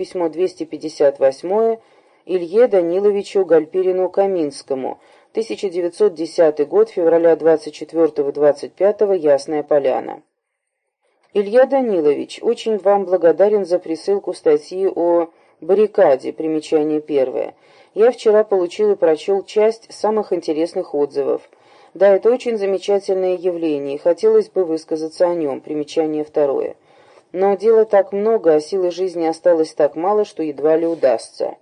Письмо 258 Илье Даниловичу Гальпирину-Каминскому. 1910 год, февраля 24-25, Ясная Поляна. Илья Данилович, очень вам благодарен за присылку статьи о баррикаде, примечание первое. Я вчера получил и прочел часть самых интересных отзывов. Да, это очень замечательное явление, хотелось бы высказаться о нем, примечание второе. Но дела так много, а силы жизни осталось так мало, что едва ли удастся.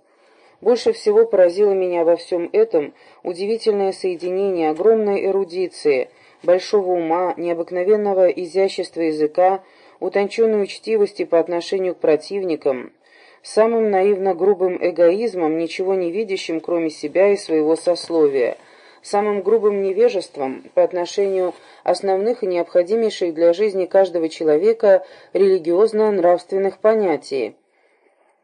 Больше всего поразило меня во всем этом удивительное соединение огромной эрудиции, большого ума, необыкновенного изящества языка, утонченной учтивости по отношению к противникам, самым наивно грубым эгоизмом, ничего не видящим, кроме себя и своего сословия, самым грубым невежеством по отношению основных и необходимейших для жизни каждого человека религиозно-нравственных понятий,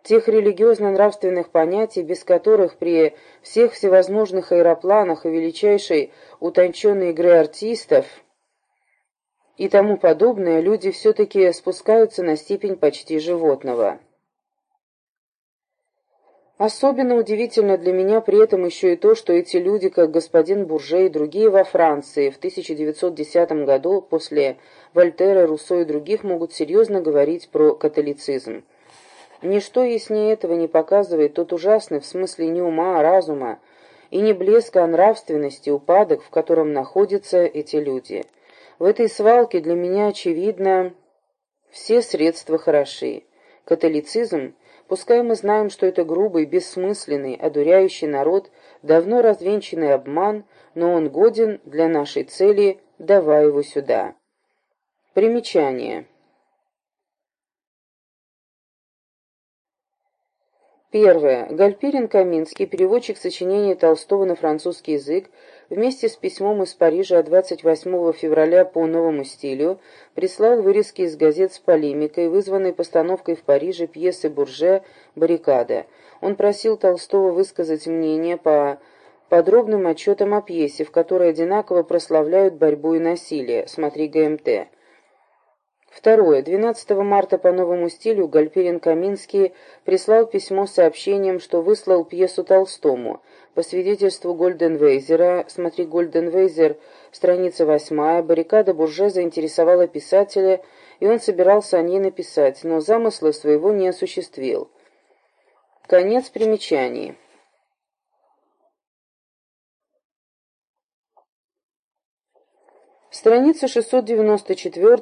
тех религиозно-нравственных понятий, без которых при всех всевозможных аэропланах и величайшей утонченной игры артистов и тому подобное, люди все-таки спускаются на степень почти животного. Особенно удивительно для меня при этом еще и то, что эти люди, как господин Бурже и другие во Франции, в 1910 году после Вольтера, Руссо и других могут серьезно говорить про католицизм. Ничто яснее этого не показывает тот ужасный, в смысле не ума, а разума, и не блеска, а нравственности, упадок, в котором находятся эти люди. В этой свалке для меня очевидно все средства хороши. Католицизм, пускай мы знаем, что это грубый, бессмысленный, одуряющий народ, давно развенчанный обман, но он годен для нашей цели, давай его сюда. Примечание. Первое. Гальпирин Каминский, переводчик сочинения Толстого на французский язык, вместе с письмом из Парижа от 28 февраля по новому стилю прислал вырезки из газет с полемикой, вызванной постановкой в Париже пьесы Бурже «Баррикада». Он просил Толстого высказать мнение по подробным отчетам о пьесе, в которой одинаково прославляют борьбу и насилие. Смотри ГМТ. Второе. 12 марта по новому стилю Гальперин-Каминский прислал письмо с сообщением, что выслал пьесу Толстому. По свидетельству Гольденвейзера, смотри Гольденвейзер, страница 8, баррикада Бурже заинтересовала писателя, и он собирался о ней написать, но замысла своего не осуществил. Конец примечаний. Страница 694